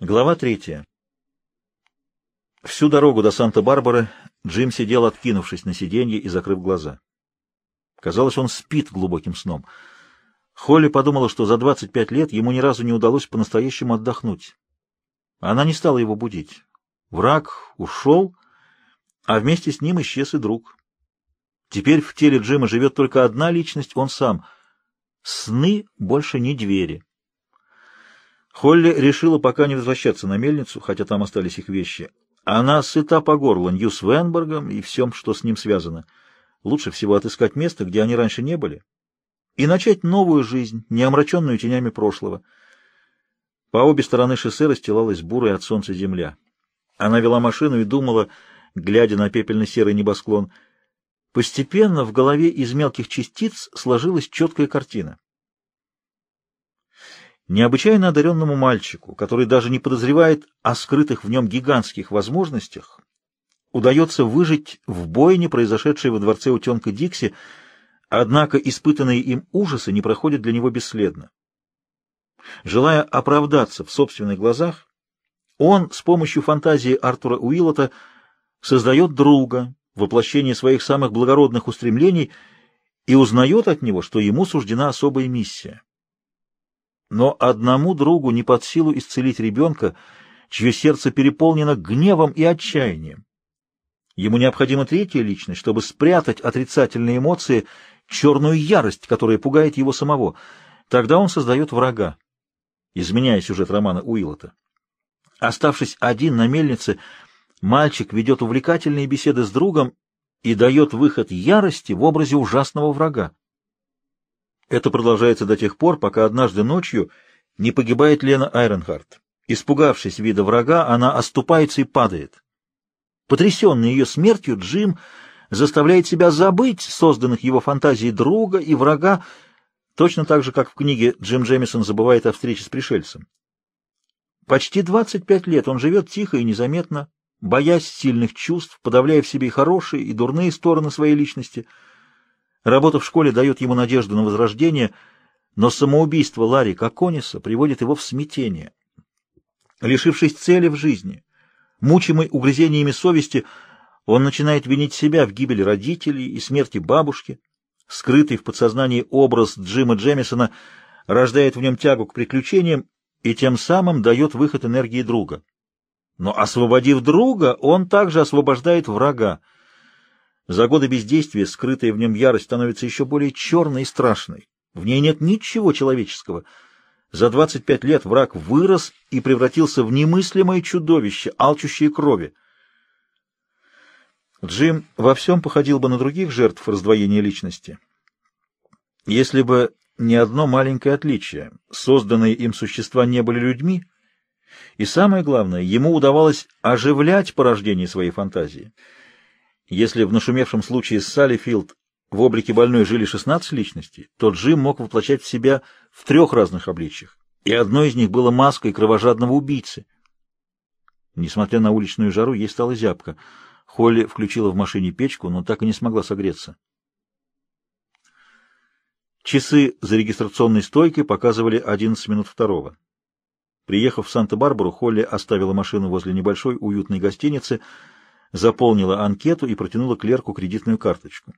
Глава третья. Всю дорогу до Санта-Барбары Джим сидел, откинувшись на сиденье и закрыв глаза. Казалось, он спит глубоким сном. Холли подумала, что за 25 лет ему ни разу не удалось по-настоящему отдохнуть. Она не стала его будить. Враг ушел, а вместе с ним исчез и друг. Теперь в теле Джима живет только одна личность, он сам. Сны больше не двери. Холли решила пока не возвращаться на мельницу, хотя там остались их вещи. Она сыта по горло Нью-Свенбергом и всем, что с ним связано. Лучше всего отыскать место, где они раньше не были, и начать новую жизнь, не омраченную тенями прошлого. По обе стороны шоссе расстилалась бурая от солнца земля. Она вела машину и думала, глядя на пепельно-серый небосклон. Постепенно в голове из мелких частиц сложилась четкая картина. Необычайно одаренному мальчику, который даже не подозревает о скрытых в нем гигантских возможностях, удается выжить в бойне, произошедшей во дворце утенка Дикси, однако испытанные им ужасы не проходят для него бесследно. Желая оправдаться в собственных глазах, он с помощью фантазии Артура Уиллота создает друга, воплощение своих самых благородных устремлений, и узнает от него, что ему суждена особая миссия. Но одному другу не под силу исцелить ребенка, чье сердце переполнено гневом и отчаянием. Ему необходима третья личность, чтобы спрятать отрицательные эмоции, черную ярость, которая пугает его самого. Тогда он создает врага, изменяя сюжет романа Уиллота. Оставшись один на мельнице, мальчик ведет увлекательные беседы с другом и дает выход ярости в образе ужасного врага. Это продолжается до тех пор, пока однажды ночью не погибает Лена Айронхарт. Испугавшись вида врага, она оступается и падает. Потрясенный ее смертью, Джим заставляет себя забыть созданных его фантазией друга и врага, точно так же, как в книге Джим Джемисон забывает о встрече с пришельцем. Почти 25 лет он живет тихо и незаметно, боясь сильных чувств, подавляя в себе и хорошие, и дурные стороны своей личности — Работа в школе дает ему надежду на возрождение, но самоубийство Ларри Кокониса приводит его в смятение. Лишившись цели в жизни, мучимый угрызениями совести, он начинает винить себя в гибели родителей и смерти бабушки. Скрытый в подсознании образ Джима Джемисона рождает в нем тягу к приключениям и тем самым дает выход энергии друга. Но освободив друга, он также освобождает врага. За годы бездействия скрытая в нем ярость становится еще более черной и страшной. В ней нет ничего человеческого. За 25 лет враг вырос и превратился в немыслимое чудовище, алчущее крови. Джим во всем походил бы на других жертв раздвоения личности. Если бы не одно маленькое отличие. Созданные им существа не были людьми, и самое главное, ему удавалось оживлять порождение своей фантазии — если в нашумевшем случае с Саллифилд в облике больной жили 16 личностей, то Джим мог воплощать в себя в трех разных обличьях, и одно из них было маской кровожадного убийцы. Несмотря на уличную жару, ей стало зябко. Холли включила в машине печку, но так и не смогла согреться. Часы за регистрационной стойкой показывали 11 минут второго. Приехав в Санта-Барбару, Холли оставила машину возле небольшой уютной гостиницы — заполнила анкету и протянула клерку кредитную карточку.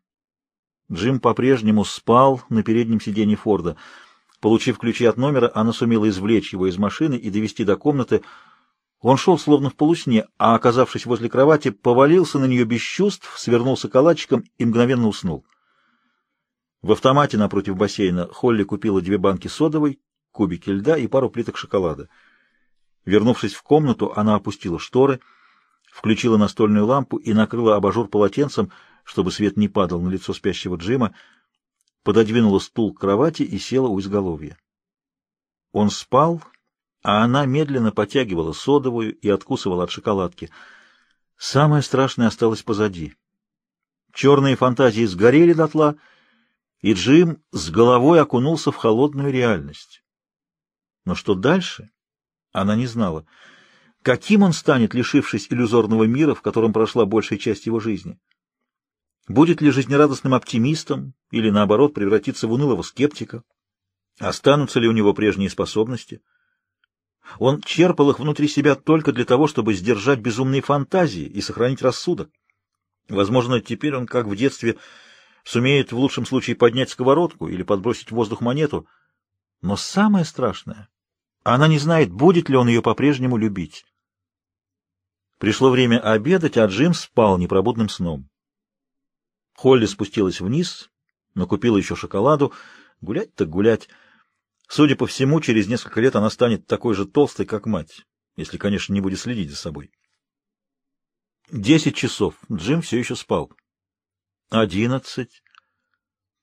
Джим по-прежнему спал на переднем сиденье Форда. Получив ключи от номера, она сумела извлечь его из машины и довести до комнаты. Он шел словно в полусне, а, оказавшись возле кровати, повалился на нее без чувств, свернулся калачиком и мгновенно уснул. В автомате напротив бассейна Холли купила две банки содовой, кубики льда и пару плиток шоколада. Вернувшись в комнату, она опустила шторы — включила настольную лампу и накрыла абажур полотенцем, чтобы свет не падал на лицо спящего Джима, пододвинула стул к кровати и села у изголовья. Он спал, а она медленно потягивала содовую и откусывала от шоколадки. Самое страшное осталось позади. Черные фантазии сгорели дотла, и Джим с головой окунулся в холодную реальность. Но что дальше, она не знала. Каким он станет, лишившись иллюзорного мира, в котором прошла большая часть его жизни? Будет ли жизнерадостным оптимистом или, наоборот, превратиться в унылого скептика? Останутся ли у него прежние способности? Он черпал их внутри себя только для того, чтобы сдержать безумные фантазии и сохранить рассудок. Возможно, теперь он, как в детстве, сумеет в лучшем случае поднять сковородку или подбросить в воздух монету. Но самое страшное, она не знает, будет ли он ее по-прежнему любить. Пришло время обедать, а Джим спал непробудным сном. Холли спустилась вниз, накупила еще шоколаду. Гулять так гулять. Судя по всему, через несколько лет она станет такой же толстой, как мать, если, конечно, не будет следить за собой. Десять часов. Джим все еще спал. Одиннадцать.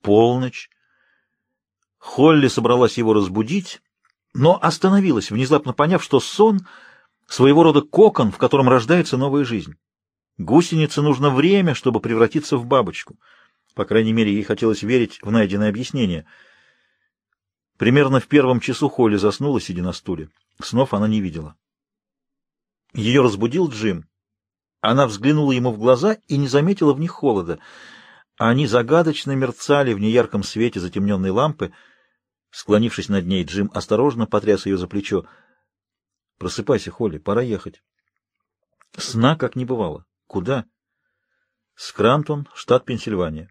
Полночь. Холли собралась его разбудить, но остановилась, внезапно поняв, что сон — своего рода кокон, в котором рождается новая жизнь. Гусенице нужно время, чтобы превратиться в бабочку. По крайней мере, ей хотелось верить в найденное объяснение. Примерно в первом часу Холли заснула, сидя на стуле. Снов она не видела. Ее разбудил Джим. Она взглянула ему в глаза и не заметила в них холода. Они загадочно мерцали в неярком свете затемненной лампы. Склонившись над ней, Джим осторожно потряс ее за плечо. — Просыпайся, Холли, пора ехать. Сна как не бывало. Куда? Скрантон, штат Пенсильвания.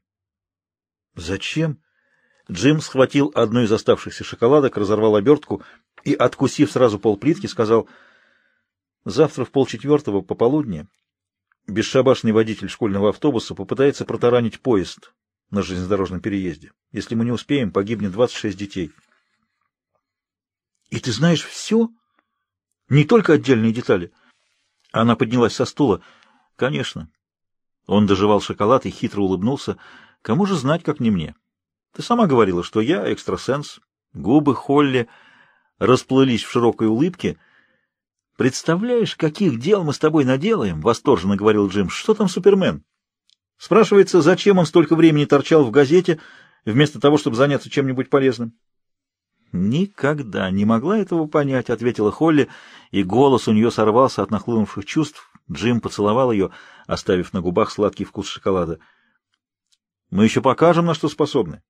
Зачем? Джим схватил одну из оставшихся шоколадок, разорвал обертку и, откусив сразу полплитки, сказал, «Завтра в полчетвертого пополудни бесшабашный водитель школьного автобуса попытается протаранить поезд на железнодорожном переезде. Если мы не успеем, погибнет 26 детей». «И ты знаешь все? Не только отдельные детали?» Она поднялась со стула. Конечно. Он доживал шоколад и хитро улыбнулся. Кому же знать, как не мне? Ты сама говорила, что я экстрасенс. Губы Холли расплылись в широкой улыбке. Представляешь, каких дел мы с тобой наделаем? Восторженно говорил Джим. Что там Супермен? Спрашивается, зачем он столько времени торчал в газете, вместо того, чтобы заняться чем-нибудь полезным? Никогда не могла этого понять, ответила Холли, и голос у нее сорвался от нахлынувших чувств. Джим поцеловал ее, оставив на губах сладкий вкус шоколада. «Мы еще покажем, на что способны.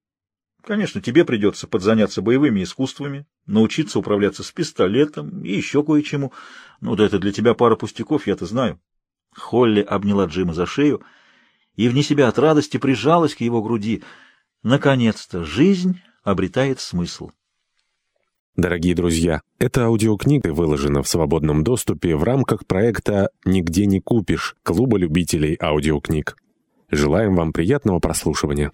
Конечно, тебе придется подзаняться боевыми искусствами, научиться управляться с пистолетом и еще кое-чему. Ну да это для тебя пара пустяков, я-то знаю». Холли обняла Джима за шею и вне себя от радости прижалась к его груди. Наконец-то жизнь обретает смысл. Дорогие друзья, эта аудиокнига выложена в свободном доступе в рамках проекта «Нигде не купишь» Клуба любителей аудиокниг. Желаем вам приятного прослушивания.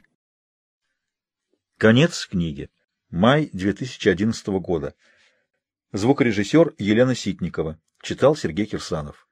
Конец книги. Май 2011 года. Звукорежиссер Елена Ситникова. Читал Сергей Кирсанов.